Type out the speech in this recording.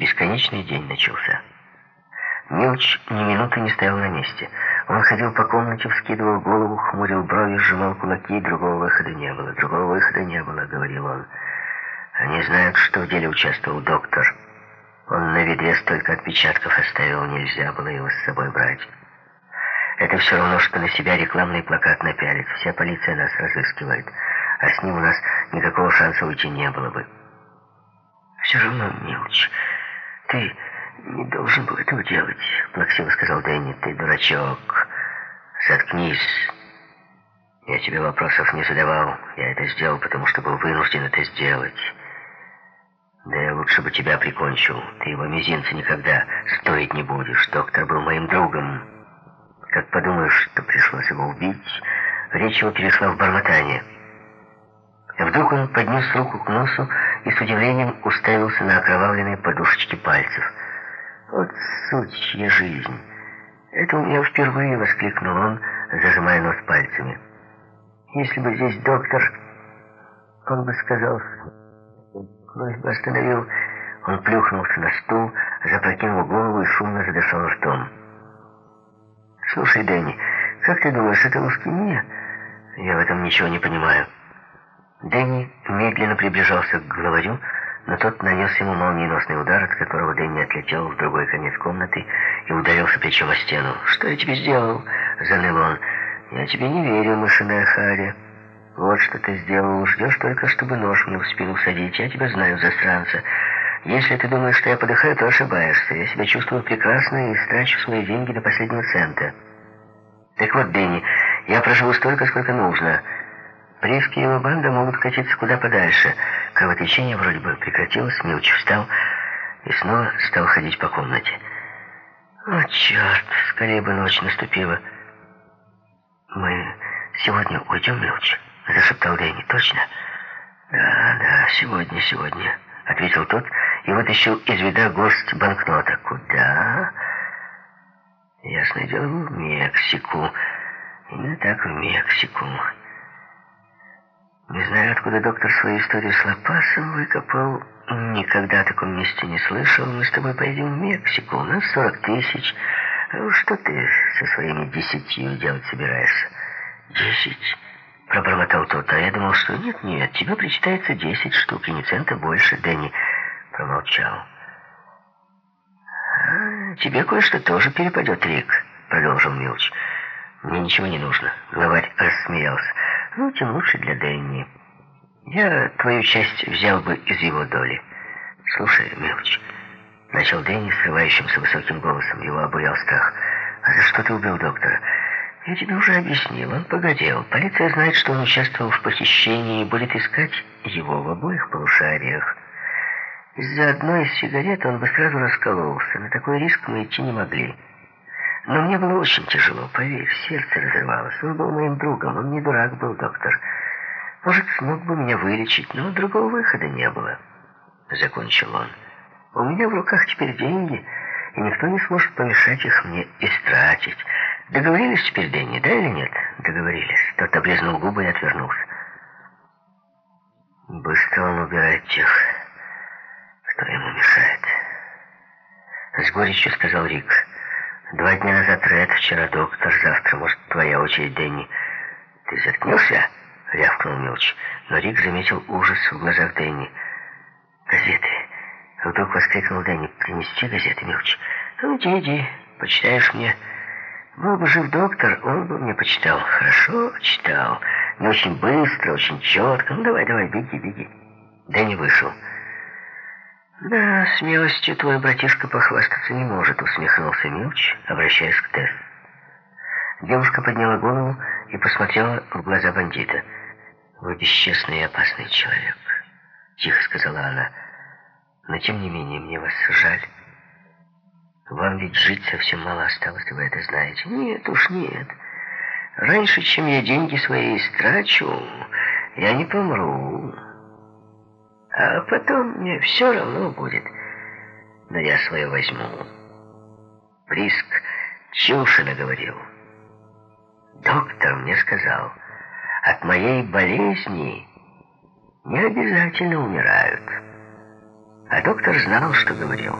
Бесконечный день начался. Милч ни минуты не стоял на месте. Он ходил по комнате, вскидывал голову, хмурил брови, сжимал кулаки. Другого выхода не было, другого выхода не было, говорил он. Они знают, что в деле участвовал доктор. Он на ведре столько отпечатков оставил, нельзя было его с собой брать. Это все равно, что на себя рекламный плакат напялит. Вся полиция нас разыскивает, а с ним у нас никакого шанса уйти не было бы. Все равно, Милч, ты не должен был этого делать, плаксиво сказал Дэнни. Ты дурачок. Заткнись. Я тебе вопросов не задавал. Я это сделал, потому что был вынужден это сделать. Да я лучше бы тебя прикончил. Ты его мизинца никогда стоить не будешь. Доктор был моим другом. Как подумаешь, что пришлось его убить, речь его перешла в бормотание. Вдруг он поднес руку к носу и с удивлением уставился на окровавленные подушечки пальцев. «Вот сучья жизнь! Это у меня впервые!» — воскликнул он, зажимая нос пальцами. «Если бы здесь доктор, он бы сказал, кровь бы остановил...» Он плюхнулся на стул, запрокинул голову и шумно задышал ртом. «Слушай, Дэнни, как ты думаешь, это лускемия?» «Я в этом ничего не понимаю». Дэнни медленно приближался к главарю, но тот нанес ему молниеносный удар, от которого Дэнни отлетел в другой конец комнаты и ударился плечом о стену. «Что я тебе сделал?» — заныл он. «Я тебе не верю, мышиная Харя. Вот что ты сделал. Ждешь только, чтобы нож мне в спину всадить. Я тебя знаю, засранца. Если ты думаешь, что я подыхаю, то ошибаешься. Я себя чувствую прекрасно и страчу свои деньги до последнего цента. Так вот, Дэнни, я проживу столько, сколько нужно. Приски и его банда могут катиться куда подальше. Кровотечение вроде бы прекратилось, Милч встал и снова стал ходить по комнате. «О, черт, скорее бы ночь наступила». «Мы сегодня уйдем, Милч?» — зашептал Дэнни. «Точно?» «Да, да, сегодня, сегодня», — ответил тот и вытащил из вида горсть банкнота. «Куда?» «Ясное дело, в Мексику. Именно так, в Мексику». Не знаю, откуда доктор свою историю с Лопасом выкопал. Никогда о таком месте не слышал. Мы с тобой поедем в Мексику. У нас 40 тысяч. А что ты со своими десятью делать собираешься? Десять? Пробормотал тот. А я думал, что нет-нет, тебе причитается десять штук, и ни цента больше. Дэнни промолчал. «А, «Тебе кое-что тоже перепадет, Рик», — продолжил Милч. «Мне ничего не нужно», — главарь рассмеялся. Ну, тем лучше для Дэнни. Я твою часть взял бы из его доли. Слушай, мелочь. Начал Дэнни срывающимся высоким голосом. Его обуял страх. А за что ты убил доктора? Я тебе уже объяснил. Он погодил. Полиция знает, что он участвовал в похищении и будет искать его в обоих полушариях. Из-за одной из сигарет он бы сразу раскололся. На такой риск мы идти не могли. Но мне было очень тяжело, поверь, сердце разрывалось. Он был моим другом, он не дурак был, доктор. Может, смог бы меня вылечить, но другого выхода не было. Закончил он. У меня в руках теперь деньги, и никто не сможет помешать их мне истратить. Договорились теперь, Дэнни, да или нет? Договорились. Тот облизнул губы и отвернулся. Быстро он убирает тех, кто ему мешает. С горечью сказал Рик. Два дня назад Ред, вчера доктор, завтра, может, твоя очередь, Дэнни. Ты заткнулся? Рявкнул Милч. Но Рик заметил ужас в глазах Дэнни. Газеты. Вдруг воскликнул Дэнни. Принести газеты, Милч? Ну, иди, иди, почитаешь мне. Был бы жив доктор, он бы мне почитал. Хорошо, читал. Не очень быстро, очень четко. Ну, давай, давай, беги, беги. Дэнни вышел. «Да, смелостью твой братишка похвастаться не может», — усмехнулся Милч, обращаясь к Тесс. Девушка подняла голову и посмотрела в глаза бандита. «Вы бесчестный и опасный человек», — тихо сказала она. «Но тем не менее мне вас жаль. Вам ведь жить совсем мало осталось, вы это знаете». «Нет уж, нет. Раньше, чем я деньги свои истрачу, я не помру». А потом мне все равно будет. Но я свое возьму. Приск чуши наговорил. Доктор мне сказал, от моей болезни не обязательно умирают. А доктор знал, что говорил.